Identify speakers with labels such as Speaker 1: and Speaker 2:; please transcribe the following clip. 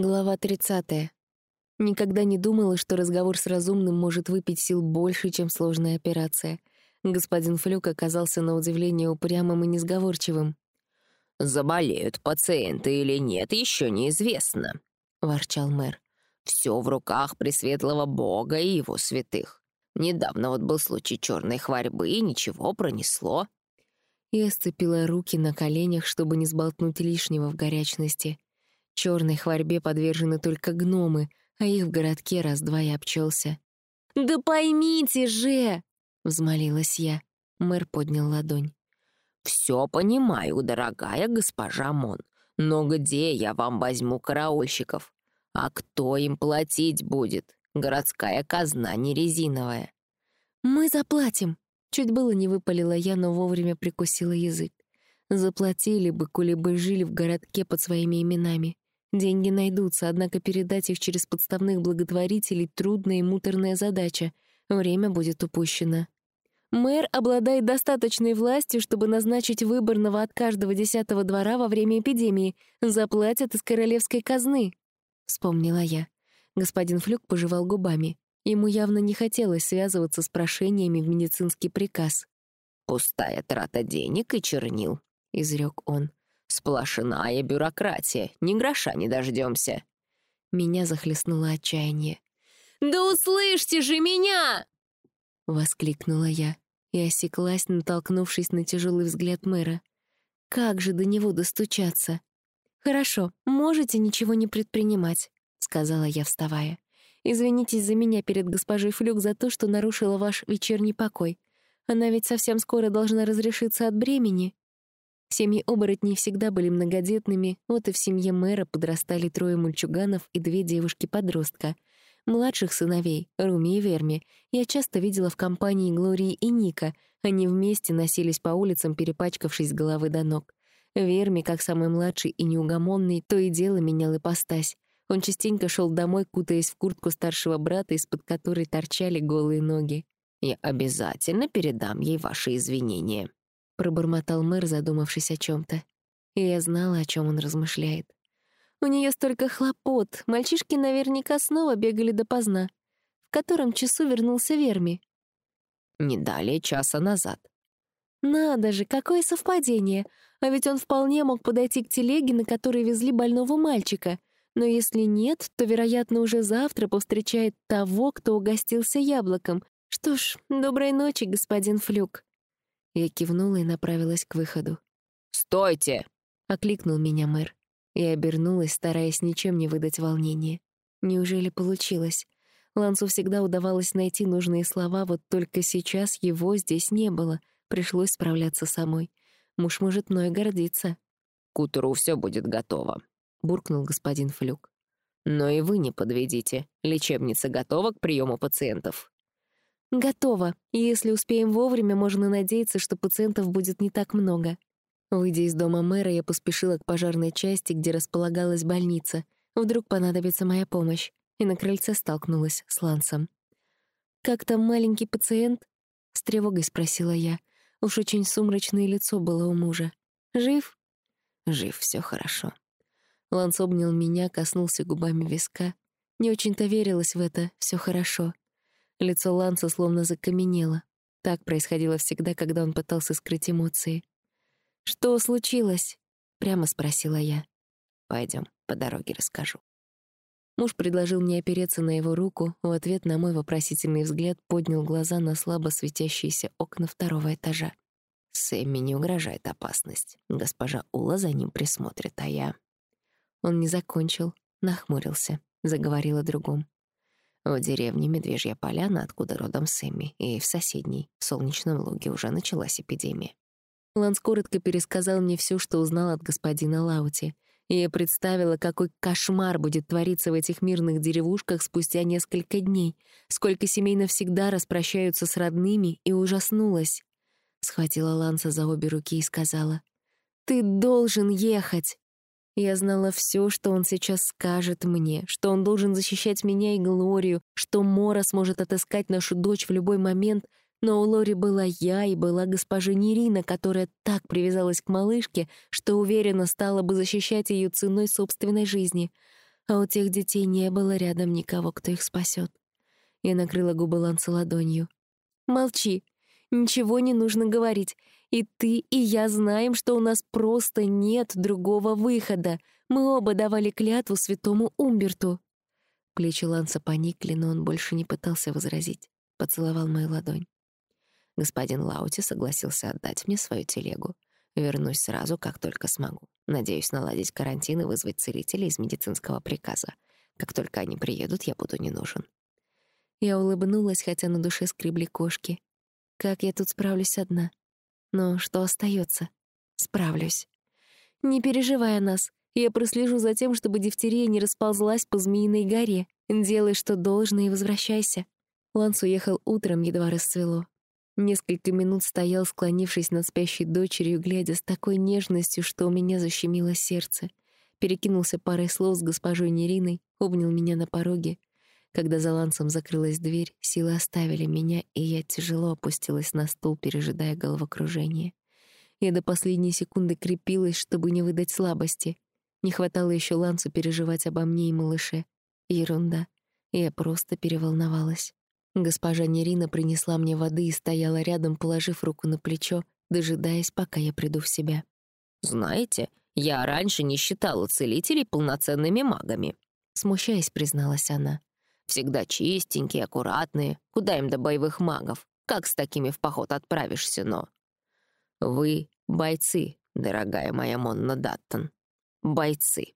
Speaker 1: Глава 30. Никогда не думала, что разговор с разумным может выпить сил больше, чем сложная операция. Господин Флюк оказался на удивление упрямым и несговорчивым.
Speaker 2: «Заболеют пациенты или нет, еще неизвестно», — ворчал мэр. «Все в руках Пресветлого Бога и его святых. Недавно вот был случай черной хворьбы, и ничего пронесло».
Speaker 1: Я сцепила руки на коленях, чтобы не сболтнуть лишнего в горячности. Черной хворьбе подвержены только гномы, а их в городке раз-два и обчелся. «Да поймите же!» — взмолилась я. Мэр поднял ладонь.
Speaker 2: «Все понимаю, дорогая госпожа Мон, но где я вам возьму караульщиков? А кто им платить будет? Городская казна не резиновая».
Speaker 1: «Мы заплатим!» Чуть было не выпалила я, но вовремя прикусила язык. Заплатили бы, коли бы жили в городке под своими именами. Деньги найдутся, однако передать их через подставных благотворителей — трудная и муторная задача. Время будет упущено. Мэр обладает достаточной властью, чтобы назначить выборного от каждого десятого двора во время эпидемии. Заплатят из королевской казны. Вспомнила я. Господин Флюк пожевал губами. Ему явно не хотелось связываться с прошениями в медицинский приказ.
Speaker 2: «Пустая трата денег и чернил», — изрек он. Сплошная бюрократия, ни гроша не дождемся.
Speaker 1: Меня захлестнуло отчаяние. «Да услышьте же меня!» — воскликнула я и осеклась, натолкнувшись на тяжелый взгляд мэра. «Как же до него достучаться?» «Хорошо, можете ничего не предпринимать», — сказала я, вставая. «Извинитесь за меня перед госпожой Флюк за то, что нарушила ваш вечерний покой. Она ведь совсем скоро должна разрешиться от бремени». Семьи оборотней всегда были многодетными, вот и в семье мэра подрастали трое мальчуганов и две девушки-подростка. Младших сыновей, Руми и Верми, я часто видела в компании Глории и Ника. Они вместе носились по улицам, перепачкавшись с головы до ног. Верми, как самый младший и неугомонный, то и дело менял ипостась. Он частенько шел домой, кутаясь в куртку старшего брата, из-под которой торчали голые ноги.
Speaker 2: «Я обязательно передам ей ваши извинения», —
Speaker 1: пробормотал мэр, задумавшись о чем то И я знала, о чем он размышляет. У нее столько хлопот, мальчишки наверняка снова бегали допоздна. В котором часу вернулся Верми?
Speaker 2: Не далее часа назад.
Speaker 1: Надо же, какое совпадение! А ведь он вполне мог подойти к телеге, на которой везли больного мальчика. Но если нет, то, вероятно, уже завтра повстречает того, кто угостился яблоком. Что ж, доброй ночи, господин Флюк. Я кивнула и направилась к выходу.
Speaker 2: «Стойте!»
Speaker 1: — окликнул меня мэр. Я обернулась, стараясь ничем не выдать волнения. Неужели получилось? Лансу всегда удавалось найти нужные слова, вот только сейчас его здесь не было. Пришлось справляться самой. Муж может мной гордиться.
Speaker 2: «К утру все будет готово», — буркнул господин Флюк. «Но и вы не подведите. Лечебница готова к приему пациентов».
Speaker 1: «Готово. Если успеем вовремя, можно надеяться, что пациентов будет не так много». Выйдя из дома мэра, я поспешила к пожарной части, где располагалась больница. Вдруг понадобится моя помощь. И на крыльце столкнулась с Лансом. «Как там маленький пациент?» — с тревогой спросила я. Уж очень сумрачное лицо было у мужа. «Жив?»
Speaker 2: «Жив, все хорошо».
Speaker 1: Ланс обнял меня, коснулся губами виска. Не очень-то верилось в это, все хорошо. Лицо Ланса словно закаменело. Так происходило всегда, когда он пытался скрыть эмоции. «Что случилось?» — прямо спросила я.
Speaker 2: Пойдем, по дороге расскажу».
Speaker 1: Муж предложил мне опереться на его руку, в ответ на мой вопросительный взгляд поднял глаза на слабо светящиеся окна второго этажа.
Speaker 2: «Сэмми не угрожает опасность. Госпожа Ула за ним присмотрит, а я...»
Speaker 1: Он не закончил, нахмурился, заговорил о другом.
Speaker 2: В деревне Медвежья Поляна, откуда родом Сэмми, и в соседней, в Солнечном Луге, уже началась эпидемия.
Speaker 1: Ланс коротко пересказал мне все, что узнал от господина Лаути. И я представила, какой кошмар будет твориться в этих мирных деревушках спустя несколько дней, сколько семей навсегда распрощаются с родными, и ужаснулась. Схватила Ланса за обе руки и сказала, «Ты должен ехать!» Я знала все, что он сейчас скажет мне, что он должен защищать меня и Глорию, что Мора сможет отыскать нашу дочь в любой момент, но у Лори была я и была госпожа Нерина, которая так привязалась к малышке, что уверенно стала бы защищать ее ценой собственной жизни. а у тех детей не было рядом никого, кто их спасет. Я накрыла губы Ланса ладонью. «Молчи. Ничего не нужно говорить. И ты, и я знаем, что у нас просто нет другого выхода. Мы оба давали клятву святому Умберту». Плечи Ланса поникли, но он больше не пытался возразить. Поцеловал мою ладонь. Господин Лаути согласился отдать мне свою телегу. Вернусь сразу, как только смогу. Надеюсь наладить карантин и вызвать целителя из медицинского приказа. Как только они приедут, я буду не нужен. Я улыбнулась, хотя на душе скребли кошки. Как я тут справлюсь одна? Но что остается? Справлюсь. Не переживай о нас. Я прослежу за тем, чтобы дифтерия не расползлась по Змеиной горе. Делай, что должно, и возвращайся. Ланс уехал утром, едва расцвело. Несколько минут стоял, склонившись над спящей дочерью, глядя с такой нежностью, что у меня защемило сердце. Перекинулся парой слов с госпожой Нериной, обнял меня на пороге. Когда за лансом закрылась дверь, силы оставили меня, и я тяжело опустилась на стул, пережидая головокружение. Я до последней секунды крепилась, чтобы не выдать слабости. Не хватало еще Лансу переживать обо мне и малыше. Ерунда. Я просто переволновалась. Госпожа Нерина принесла мне воды и стояла рядом, положив руку на плечо, дожидаясь, пока я приду в себя.
Speaker 2: «Знаете, я раньше не считала целителей полноценными магами», смущаясь, призналась она. «Всегда чистенькие, аккуратные. Куда им до боевых магов? Как с такими в поход отправишься, но...» «Вы — бойцы, дорогая моя Монна Даттон. Бойцы».